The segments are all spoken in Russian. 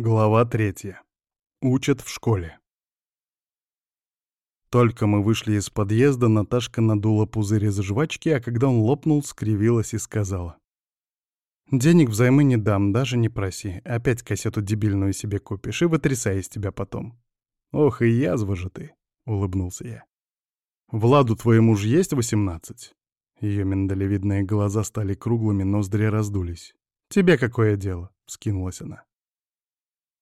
Глава третья. Учат в школе. Только мы вышли из подъезда, Наташка надула пузырь из жвачки, а когда он лопнул, скривилась и сказала. «Денег взаймы не дам, даже не проси. Опять кассету дебильную себе купишь и вытрясай из тебя потом». «Ох, и язва же ты», — улыбнулся я. «Владу твоему ж есть восемнадцать?» Ее миндалевидные глаза стали круглыми, ноздри раздулись. «Тебе какое дело?» — скинулась она.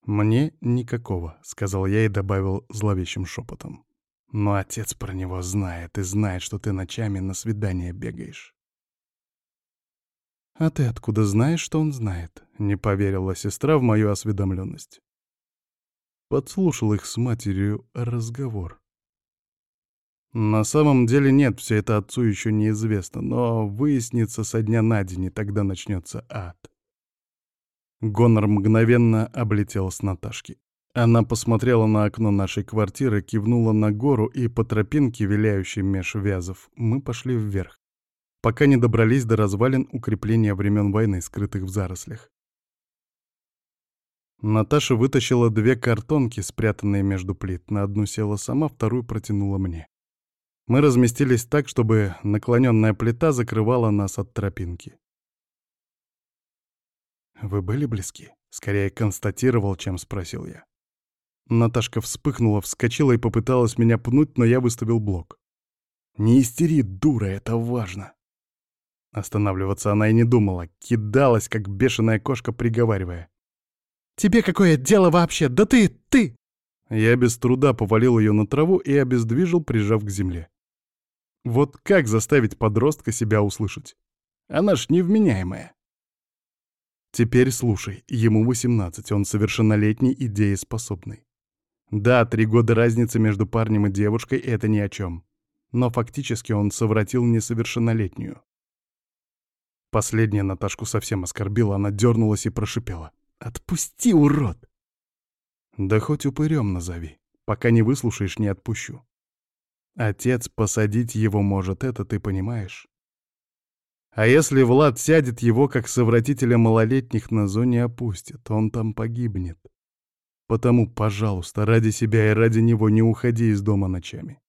«Мне никакого», — сказал я и добавил зловещим шепотом. «Но отец про него знает и знает, что ты ночами на свидание бегаешь». «А ты откуда знаешь, что он знает?» — не поверила сестра в мою осведомленность. Подслушал их с матерью разговор. На самом деле нет, все это отцу еще неизвестно, но выяснится со дня на день, и тогда начнется ад. Гонор мгновенно облетел с Наташки. Она посмотрела на окно нашей квартиры, кивнула на гору, и по тропинке, виляющей меж вязов, мы пошли вверх, пока не добрались до развалин укрепления времен войны, скрытых в зарослях. Наташа вытащила две картонки, спрятанные между плит. На одну села сама, вторую протянула мне. Мы разместились так, чтобы наклоненная плита закрывала нас от тропинки. «Вы были близки?» — скорее констатировал, чем спросил я. Наташка вспыхнула, вскочила и попыталась меня пнуть, но я выставил блок. «Не истери, дура, это важно!» Останавливаться она и не думала, кидалась, как бешеная кошка, приговаривая. «Тебе какое дело вообще? Да ты, ты!» Я без труда повалил ее на траву и обездвижил, прижав к земле. Вот как заставить подростка себя услышать? Она ж невменяемая. Теперь слушай, ему 18, он совершеннолетний и дееспособный. Да, три года разницы между парнем и девушкой — это ни о чем. Но фактически он совратил несовершеннолетнюю. Последняя Наташку совсем оскорбила, она дернулась и прошипела. «Отпусти, урод!» «Да хоть упырем назови. Пока не выслушаешь, не отпущу. Отец посадить его может, это ты понимаешь?» А если Влад сядет, его как совратителя малолетних на зоне опустит, он там погибнет. Потому, пожалуйста, ради себя и ради него не уходи из дома ночами.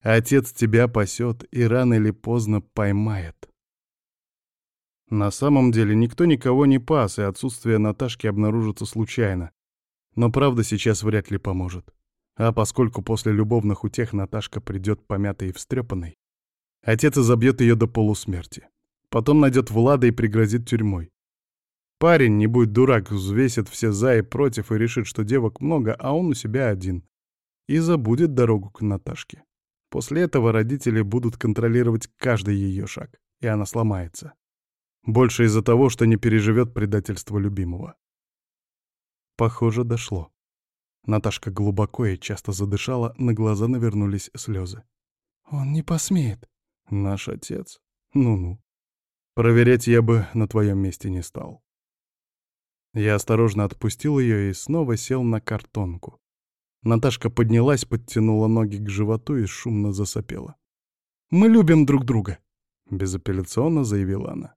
Отец тебя пасет и рано или поздно поймает. На самом деле никто никого не пас, и отсутствие Наташки обнаружится случайно. Но правда сейчас вряд ли поможет. А поскольку после любовных утех Наташка придет помятой и встрепанной, отец изобьет ее до полусмерти. Потом найдет Влада и пригрозит тюрьмой. Парень, не будь дурак, взвесит все за и против и решит, что девок много, а он у себя один. И забудет дорогу к Наташке. После этого родители будут контролировать каждый ее шаг, и она сломается. Больше из-за того, что не переживет предательство любимого. Похоже, дошло. Наташка глубоко и часто задышала, на глаза навернулись слезы. «Он не посмеет». «Наш отец? Ну-ну». Проверять я бы на твоем месте не стал. Я осторожно отпустил ее и снова сел на картонку. Наташка поднялась, подтянула ноги к животу и шумно засопела. «Мы любим друг друга», — безапелляционно заявила она.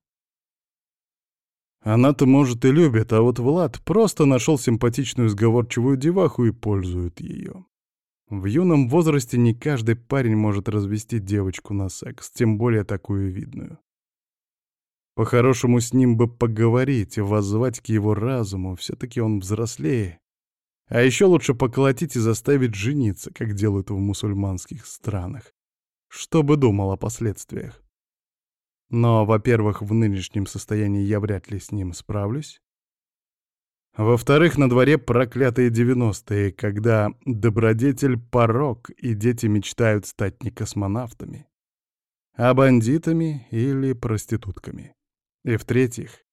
Она-то, может, и любит, а вот Влад просто нашел симпатичную сговорчивую деваху и пользует ее. В юном возрасте не каждый парень может развести девочку на секс, тем более такую видную. По-хорошему с ним бы поговорить, воззвать к его разуму, все-таки он взрослее. А еще лучше поколотить и заставить жениться, как делают в мусульманских странах. Что бы думал о последствиях. Но, во-первых, в нынешнем состоянии я вряд ли с ним справлюсь. Во-вторых, на дворе проклятые девяностые, когда добродетель — порог, и дети мечтают стать не космонавтами, а бандитами или проститутками. И в-третьих,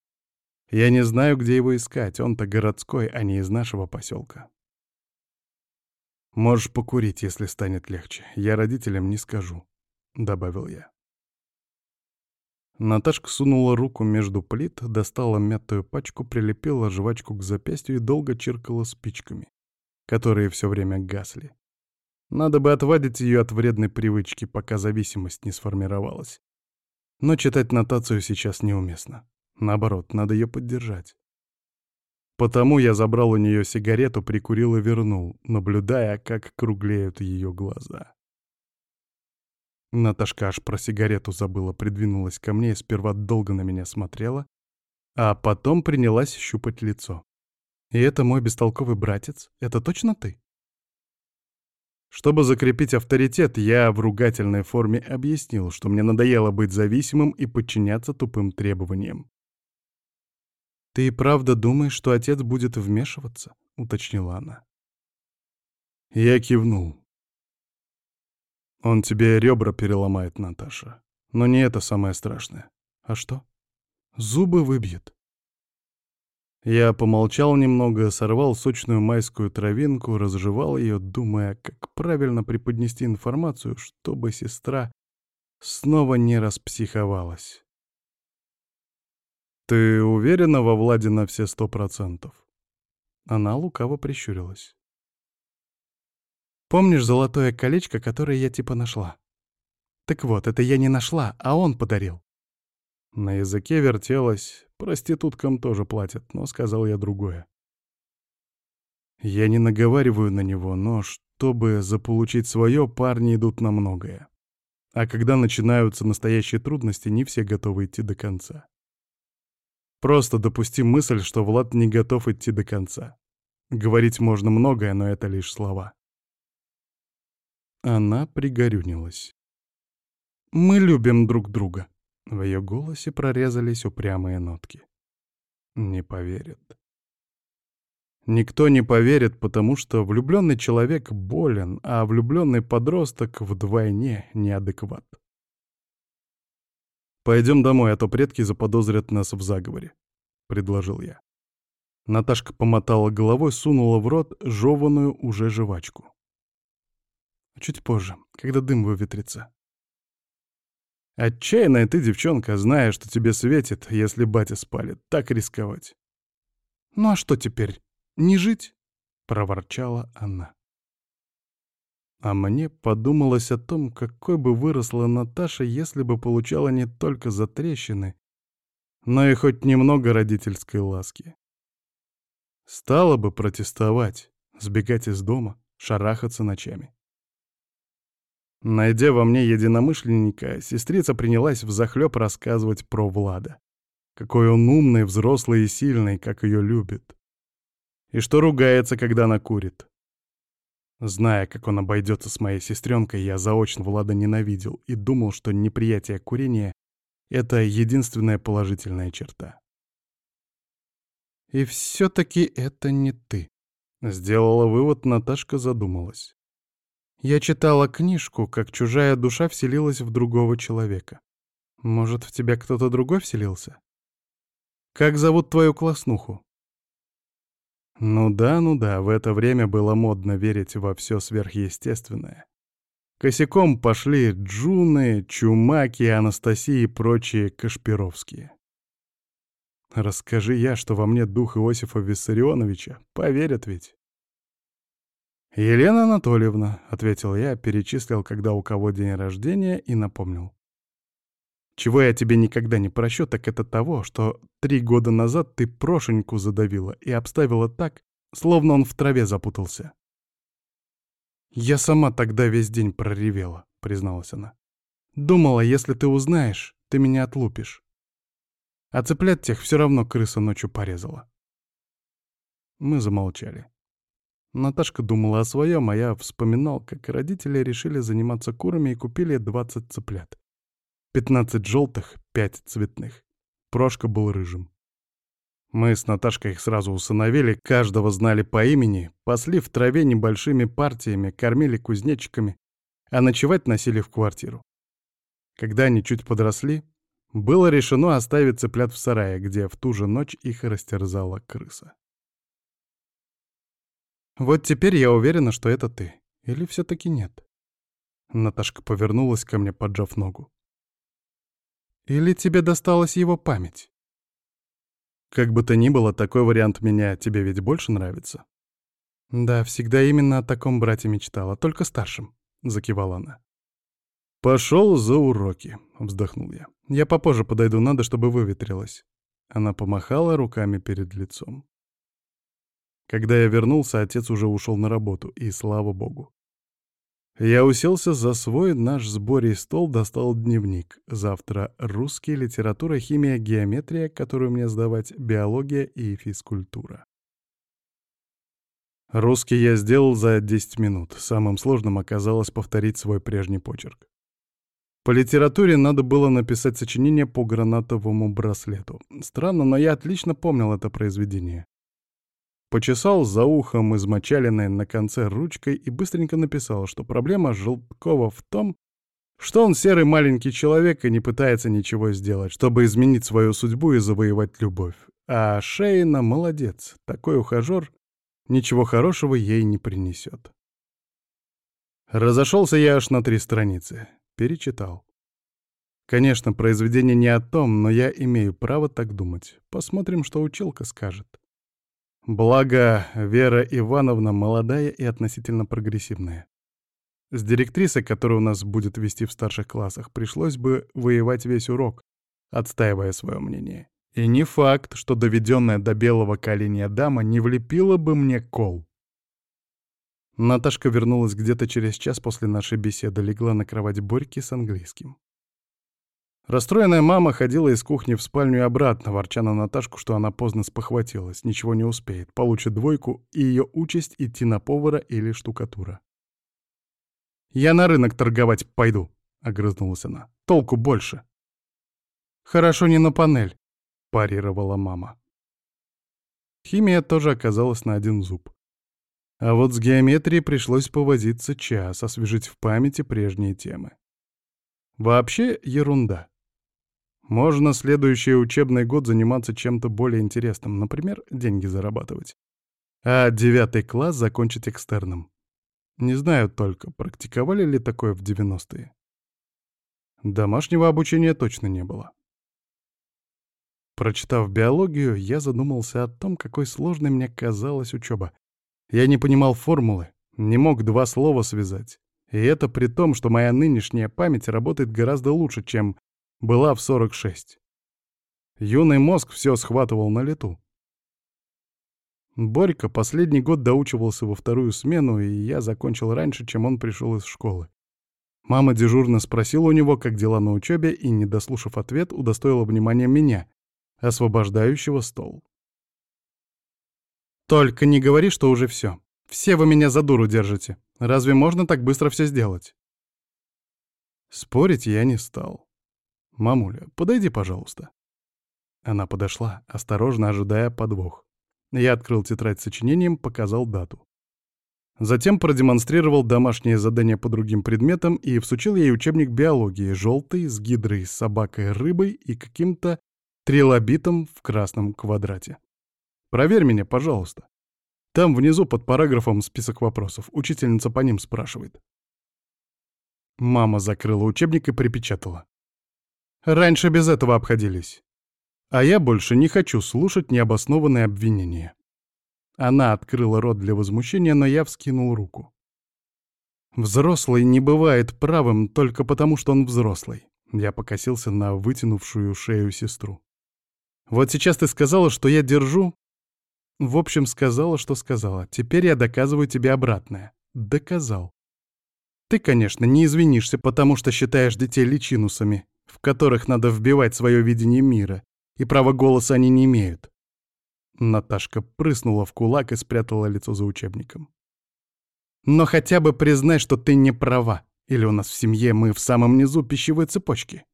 я не знаю, где его искать, он-то городской, а не из нашего поселка. Можешь покурить, если станет легче. Я родителям не скажу, — добавил я. Наташка сунула руку между плит, достала мятую пачку, прилепила жвачку к запястью и долго чиркала спичками, которые все время гасли. Надо бы отвадить ее от вредной привычки, пока зависимость не сформировалась. Но читать нотацию сейчас неуместно. Наоборот, надо ее поддержать. Потому я забрал у нее сигарету, прикурил и вернул, наблюдая, как круглеют ее глаза. Наташка аж про сигарету забыла, придвинулась ко мне и сперва долго на меня смотрела, а потом принялась щупать лицо. «И это мой бестолковый братец? Это точно ты?» Чтобы закрепить авторитет, я в ругательной форме объяснил, что мне надоело быть зависимым и подчиняться тупым требованиям. «Ты и правда думаешь, что отец будет вмешиваться?» — уточнила она. Я кивнул. «Он тебе ребра переломает, Наташа. Но не это самое страшное. А что? Зубы выбьет. Я помолчал немного, сорвал сочную майскую травинку, разжевал ее, думая, как правильно преподнести информацию, чтобы сестра снова не распсиховалась. «Ты уверена во Владе на все сто процентов?» Она лукаво прищурилась. «Помнишь золотое колечко, которое я типа нашла? Так вот, это я не нашла, а он подарил. На языке вертелось, проституткам тоже платят, но сказал я другое. Я не наговариваю на него, но чтобы заполучить свое, парни идут на многое. А когда начинаются настоящие трудности, не все готовы идти до конца. Просто допусти мысль, что Влад не готов идти до конца. Говорить можно многое, но это лишь слова. Она пригорюнилась. «Мы любим друг друга», в ее голосе прорезались упрямые нотки. Не поверит. Никто не поверит, потому что влюбленный человек болен, а влюбленный подросток вдвойне неадекват. «Пойдем домой, а то предки заподозрят нас в заговоре», — предложил я. Наташка помотала головой, сунула в рот жеванную уже жвачку. «Чуть позже, когда дым выветрится», Отчаянная ты, девчонка, зная, что тебе светит, если батя спалит. Так рисковать. «Ну а что теперь? Не жить?» — проворчала она. А мне подумалось о том, какой бы выросла Наташа, если бы получала не только затрещины, но и хоть немного родительской ласки. Стала бы протестовать, сбегать из дома, шарахаться ночами. Найдя во мне единомышленника, сестрица принялась взахлёб рассказывать про Влада. Какой он умный, взрослый и сильный, как ее любит. И что ругается, когда она курит. Зная, как он обойдется с моей сестренкой, я заочно Влада ненавидел и думал, что неприятие курения — это единственная положительная черта. «И все-таки это не ты», — сделала вывод, Наташка задумалась. Я читала книжку, как чужая душа вселилась в другого человека. Может, в тебя кто-то другой вселился? Как зовут твою класснуху? Ну да, ну да, в это время было модно верить во все сверхъестественное. Косяком пошли Джуны, Чумаки, Анастасии и прочие Кашпировские. Расскажи я, что во мне дух Иосифа Виссарионовича, поверят ведь. «Елена Анатольевна», — ответил я, перечислил, когда у кого день рождения, и напомнил. «Чего я тебе никогда не прощу, так это того, что три года назад ты Прошеньку задавила и обставила так, словно он в траве запутался». «Я сама тогда весь день проревела», — призналась она. «Думала, если ты узнаешь, ты меня отлупишь. А цыплят тех все равно крыса ночью порезала». Мы замолчали. Наташка думала о своем, а я вспоминал, как родители решили заниматься курами и купили 20 цыплят. 15 желтых, 5 цветных. Прошка был рыжим. Мы с Наташкой их сразу усыновили, каждого знали по имени, пасли в траве небольшими партиями, кормили кузнечиками, а ночевать носили в квартиру. Когда они чуть подросли, было решено оставить цыплят в сарае, где в ту же ночь их растерзала крыса. Вот теперь я уверена, что это ты. Или все-таки нет? Наташка повернулась ко мне, поджав ногу. Или тебе досталась его память? Как бы то ни было, такой вариант меня тебе ведь больше нравится? Да, всегда именно о таком брате мечтала, только старшем, закивала она. Пошел за уроки, вздохнул я. Я попозже подойду, надо, чтобы выветрилось. Она помахала руками перед лицом. Когда я вернулся, отец уже ушел на работу, и слава богу. Я уселся за свой наш сборий стол, достал дневник. Завтра русский, литература, химия, геометрия, которую мне сдавать, биология и физкультура. Русский я сделал за 10 минут. Самым сложным оказалось повторить свой прежний почерк. По литературе надо было написать сочинение по гранатовому браслету. Странно, но я отлично помнил это произведение. Почесал за ухом измочаленной на конце ручкой и быстренько написал, что проблема Желткова в том, что он серый маленький человек и не пытается ничего сделать, чтобы изменить свою судьбу и завоевать любовь. А Шейна молодец, такой ухажер ничего хорошего ей не принесет. Разошелся я аж на три страницы. Перечитал. Конечно, произведение не о том, но я имею право так думать. Посмотрим, что училка скажет. Благо, Вера Ивановна молодая и относительно прогрессивная. С директрисой, которая у нас будет вести в старших классах, пришлось бы воевать весь урок, отстаивая свое мнение. И не факт, что доведенная до белого коленя дама не влепила бы мне кол. Наташка вернулась где-то через час после нашей беседы, легла на кровать Борьки с английским. Расстроенная мама ходила из кухни в спальню и обратно, ворча на Наташку, что она поздно спохватилась, ничего не успеет, получит двойку, и ее участь — идти на повара или штукатура. «Я на рынок торговать пойду», — огрызнулась она. «Толку больше». «Хорошо не на панель», — парировала мама. Химия тоже оказалась на один зуб. А вот с геометрией пришлось повозиться час, освежить в памяти прежние темы. Вообще ерунда. Можно следующий учебный год заниматься чем-то более интересным, например, деньги зарабатывать. А девятый класс закончить экстерном. Не знаю только, практиковали ли такое в 90-е. Домашнего обучения точно не было. Прочитав биологию, я задумался о том, какой сложной мне казалась учеба. Я не понимал формулы, не мог два слова связать. И это при том, что моя нынешняя память работает гораздо лучше, чем была в 46. Юный мозг все схватывал на лету. Борька последний год доучивался во вторую смену, и я закончил раньше, чем он пришел из школы. Мама дежурно спросила у него, как дела на учебе, и, не дослушав ответ, удостоила внимания меня, освобождающего стол. «Только не говори, что уже все. Все вы меня за дуру держите. Разве можно так быстро все сделать?» Спорить я не стал. «Мамуля, подойди, пожалуйста». Она подошла, осторожно ожидая подвох. Я открыл тетрадь с сочинением, показал дату. Затем продемонстрировал домашнее задание по другим предметам и всучил ей учебник биологии, желтый, с гидрой, с собакой, рыбой и каким-то трилобитом в красном квадрате. «Проверь меня, пожалуйста». Там внизу под параграфом список вопросов. Учительница по ним спрашивает. Мама закрыла учебник и припечатала. Раньше без этого обходились. А я больше не хочу слушать необоснованные обвинения. Она открыла рот для возмущения, но я вскинул руку. Взрослый не бывает правым только потому, что он взрослый. Я покосился на вытянувшую шею сестру. Вот сейчас ты сказала, что я держу... В общем, сказала, что сказала. Теперь я доказываю тебе обратное. Доказал. Ты, конечно, не извинишься, потому что считаешь детей личинусами, в которых надо вбивать свое видение мира, и права голоса они не имеют. Наташка прыснула в кулак и спрятала лицо за учебником. Но хотя бы признай, что ты не права, или у нас в семье мы в самом низу пищевой цепочки.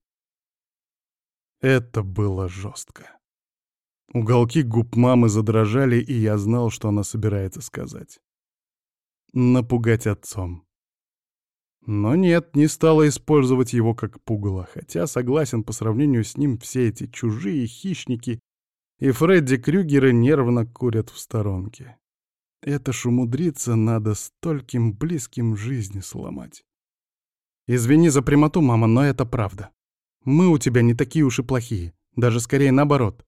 Это было жестко. Уголки губ мамы задрожали, и я знал, что она собирается сказать. Напугать отцом. Но нет, не стала использовать его как пугало, хотя, согласен, по сравнению с ним все эти чужие хищники и Фредди Крюгеры нервно курят в сторонке. Это ж умудриться надо стольким близким жизни сломать. Извини за прямоту, мама, но это правда. Мы у тебя не такие уж и плохие, даже скорее наоборот.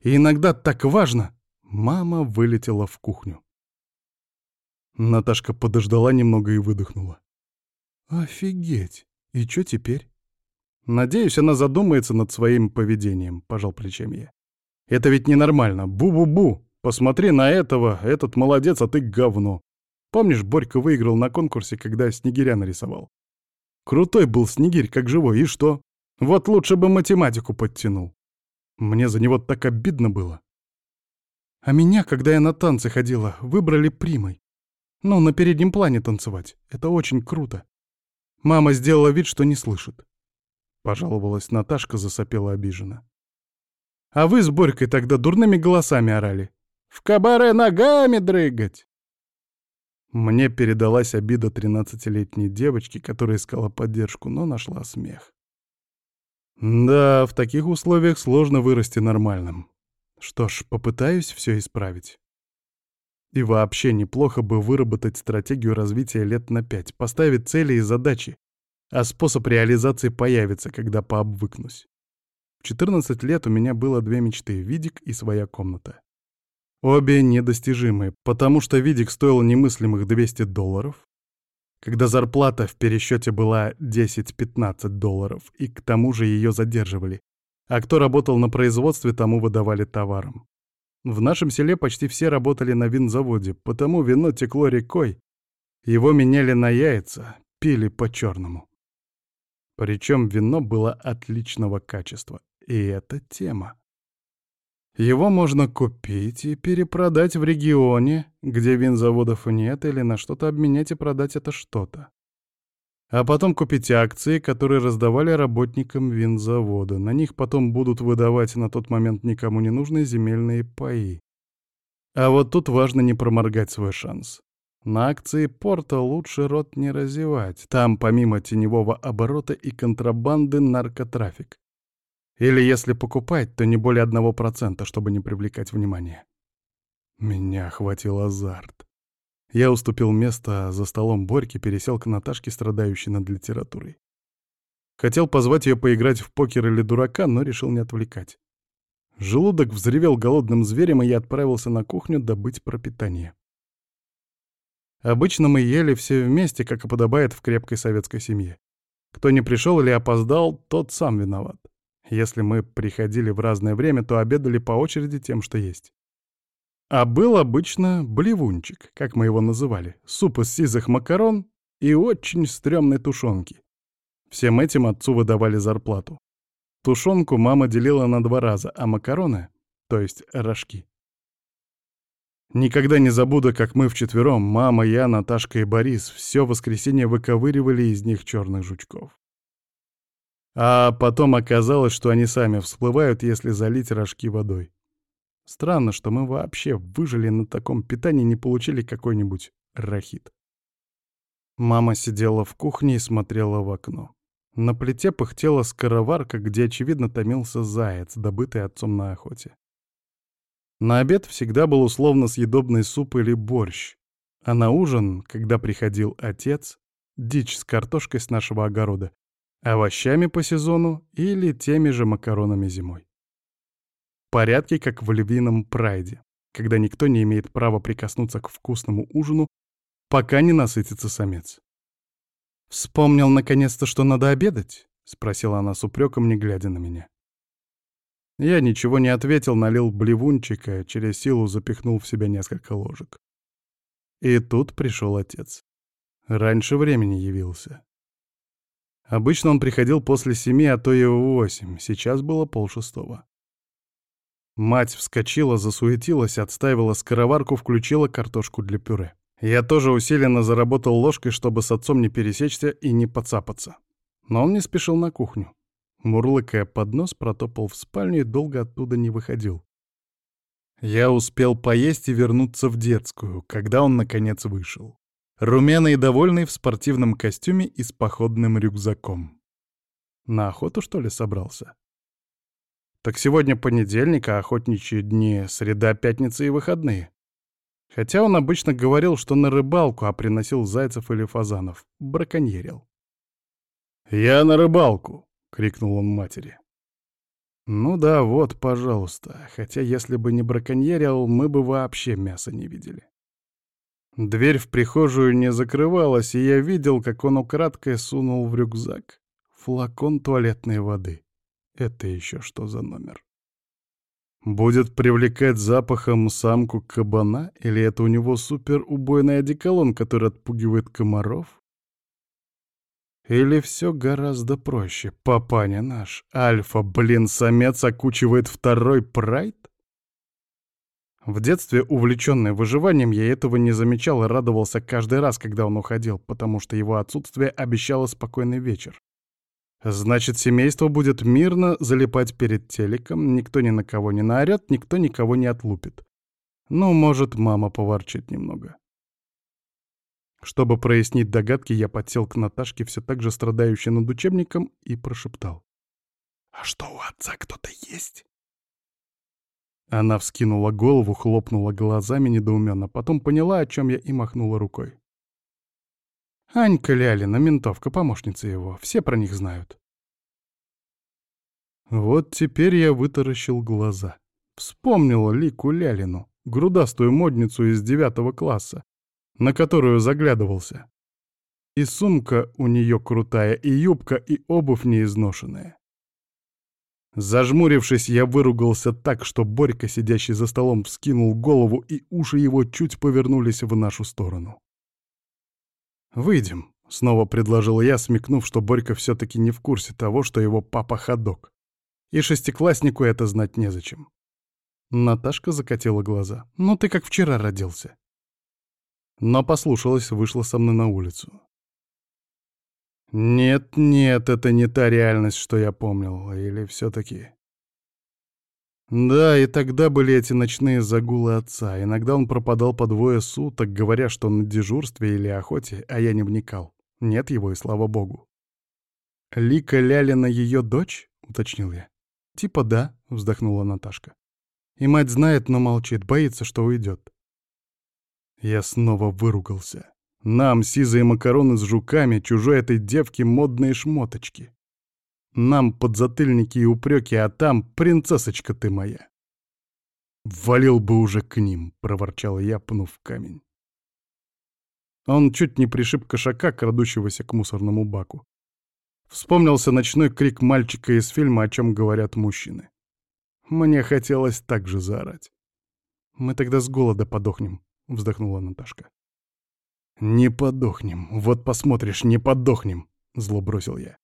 И иногда так важно. Мама вылетела в кухню. Наташка подождала немного и выдохнула. «Офигеть! И что теперь?» «Надеюсь, она задумается над своим поведением», — пожал плечами я. «Это ведь ненормально. Бу-бу-бу! Посмотри на этого, этот молодец, а ты говно. Помнишь, Борька выиграл на конкурсе, когда снегиря нарисовал? Крутой был снегирь, как живой, и что? Вот лучше бы математику подтянул. Мне за него так обидно было. А меня, когда я на танцы ходила, выбрали примой. Ну, на переднем плане танцевать. Это очень круто. Мама сделала вид, что не слышит. Пожаловалась Наташка, засопела обиженно. А вы с Борькой тогда дурными голосами орали. В кабаре ногами дрыгать. Мне передалась обида тринадцатилетней девочки, которая искала поддержку, но нашла смех. Да, в таких условиях сложно вырасти нормальным. Что ж, попытаюсь все исправить. И вообще неплохо бы выработать стратегию развития лет на пять, поставить цели и задачи, а способ реализации появится, когда пообвыкнусь. В 14 лет у меня было две мечты — видик и своя комната. Обе недостижимые, потому что видик стоил немыслимых 200 долларов, когда зарплата в пересчете была 10-15 долларов, и к тому же ее задерживали, а кто работал на производстве, тому выдавали товаром. В нашем селе почти все работали на винзаводе, потому вино текло рекой, его меняли на яйца, пили по-черному. Причем вино было отличного качества, и это тема. Его можно купить и перепродать в регионе, где винзаводов нет, или на что-то обменять и продать это что-то. А потом купить акции, которые раздавали работникам винзавода. На них потом будут выдавать на тот момент никому не нужные земельные паи. А вот тут важно не проморгать свой шанс. На акции порта лучше рот не разевать. Там помимо теневого оборота и контрабанды наркотрафик. Или если покупать, то не более одного процента, чтобы не привлекать внимания. Меня охватил азарт. Я уступил место за столом Борьки, пересел к Наташке, страдающей над литературой. Хотел позвать ее поиграть в покер или дурака, но решил не отвлекать. Желудок взревел голодным зверем, и я отправился на кухню добыть пропитание. Обычно мы ели все вместе, как и подобает в крепкой советской семье. Кто не пришел или опоздал, тот сам виноват. Если мы приходили в разное время, то обедали по очереди тем, что есть. А был обычно блевунчик, как мы его называли, суп из сизых макарон и очень стрёмной тушенки. Всем этим отцу выдавали зарплату. Тушенку мама делила на два раза, а макароны, то есть рожки. Никогда не забуду, как мы вчетвером, мама, я, Наташка и Борис, все воскресенье выковыривали из них черных жучков. А потом оказалось, что они сами всплывают, если залить рожки водой. Странно, что мы вообще выжили на таком питании не получили какой-нибудь рахит. Мама сидела в кухне и смотрела в окно. На плите пыхтела скороварка, где, очевидно, томился заяц, добытый отцом на охоте. На обед всегда был условно съедобный суп или борщ, а на ужин, когда приходил отец, дичь с картошкой с нашего огорода, овощами по сезону или теми же макаронами зимой. Порядки, как в львином прайде, когда никто не имеет права прикоснуться к вкусному ужину, пока не насытится самец. «Вспомнил наконец-то, что надо обедать?» — спросила она с упреком, не глядя на меня. Я ничего не ответил, налил блевунчика, через силу запихнул в себя несколько ложек. И тут пришел отец. Раньше времени явился. Обычно он приходил после семи, а то и восемь, сейчас было полшестого. Мать вскочила, засуетилась, отставила скороварку, включила картошку для пюре. Я тоже усиленно заработал ложкой, чтобы с отцом не пересечься и не подцапаться. Но он не спешил на кухню. Мурлыкая под нос, протопал в спальню и долго оттуда не выходил. Я успел поесть и вернуться в детскую, когда он, наконец, вышел. Румяный и довольный в спортивном костюме и с походным рюкзаком. На охоту, что ли, собрался? Так сегодня понедельник, а охотничьи дни — среда, пятница и выходные. Хотя он обычно говорил, что на рыбалку, а приносил зайцев или фазанов. Браконьерил. «Я на рыбалку!» — крикнул он матери. «Ну да, вот, пожалуйста. Хотя если бы не браконьерил, мы бы вообще мяса не видели». Дверь в прихожую не закрывалась, и я видел, как он украдкой сунул в рюкзак флакон туалетной воды. Это еще что за номер? Будет привлекать запахом самку кабана, или это у него супер убойный одеколон, который отпугивает комаров? Или все гораздо проще? Папаня наш, альфа, блин, самец окучивает второй прайд? В детстве, увлеченный выживанием, я этого не замечал и радовался каждый раз, когда он уходил, потому что его отсутствие обещало спокойный вечер. Значит, семейство будет мирно залипать перед телеком, никто ни на кого не наорет, никто никого не отлупит. Ну, может, мама поворчит немного. Чтобы прояснить догадки, я подсел к Наташке, все так же страдающей над учебником, и прошептал. «А что, у отца кто-то есть?» Она вскинула голову, хлопнула глазами недоуменно, потом поняла, о чем я, и махнула рукой. Анька Лялина, ментовка, помощница его. Все про них знают. Вот теперь я вытаращил глаза. Вспомнил Лику Лялину, грудастую модницу из девятого класса, на которую заглядывался. И сумка у нее крутая, и юбка, и обувь неизношенная. Зажмурившись, я выругался так, что Борька, сидящий за столом, вскинул голову, и уши его чуть повернулись в нашу сторону. «Выйдем», — снова предложил я, смекнув, что Борька все-таки не в курсе того, что его папа ходок. И шестикласснику это знать незачем. Наташка закатила глаза. «Ну ты как вчера родился». Но послушалась, вышла со мной на улицу. Нет, нет, это не та реальность, что я помнил. Или все-таки... Да, и тогда были эти ночные загулы отца. Иногда он пропадал по двое суток, говоря, что на дежурстве или охоте, а я не вникал. Нет его, и слава богу. «Лика Лялина ее дочь?» — уточнил я. «Типа да», — вздохнула Наташка. «И мать знает, но молчит, боится, что уйдет». Я снова выругался. Нам сизые макароны с жуками, чужой этой девке модные шмоточки. Нам подзатыльники и упреки, а там принцессочка ты моя. «Валил бы уже к ним», — проворчал я, пнув камень. Он чуть не пришиб кошака, крадущегося к мусорному баку. Вспомнился ночной крик мальчика из фильма «О чем говорят мужчины». Мне хотелось так же заорать. «Мы тогда с голода подохнем», — вздохнула Наташка. «Не подохнем, вот посмотришь, не подохнем», — зло бросил я.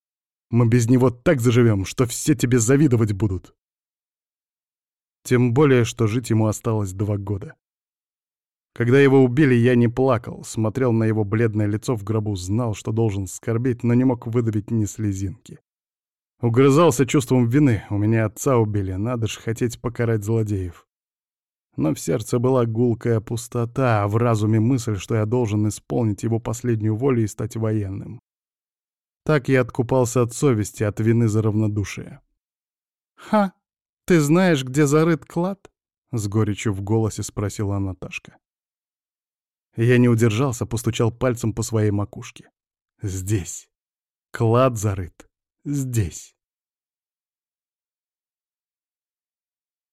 Мы без него так заживем, что все тебе завидовать будут. Тем более, что жить ему осталось два года. Когда его убили, я не плакал, смотрел на его бледное лицо в гробу, знал, что должен скорбеть, но не мог выдавить ни слезинки. Угрызался чувством вины, у меня отца убили, надо ж хотеть покарать злодеев. Но в сердце была гулкая пустота, а в разуме мысль, что я должен исполнить его последнюю волю и стать военным. Так я откупался от совести, от вины за равнодушие. «Ха! Ты знаешь, где зарыт клад?» — с горечью в голосе спросила Наташка. Я не удержался, постучал пальцем по своей макушке. «Здесь. Клад зарыт. Здесь».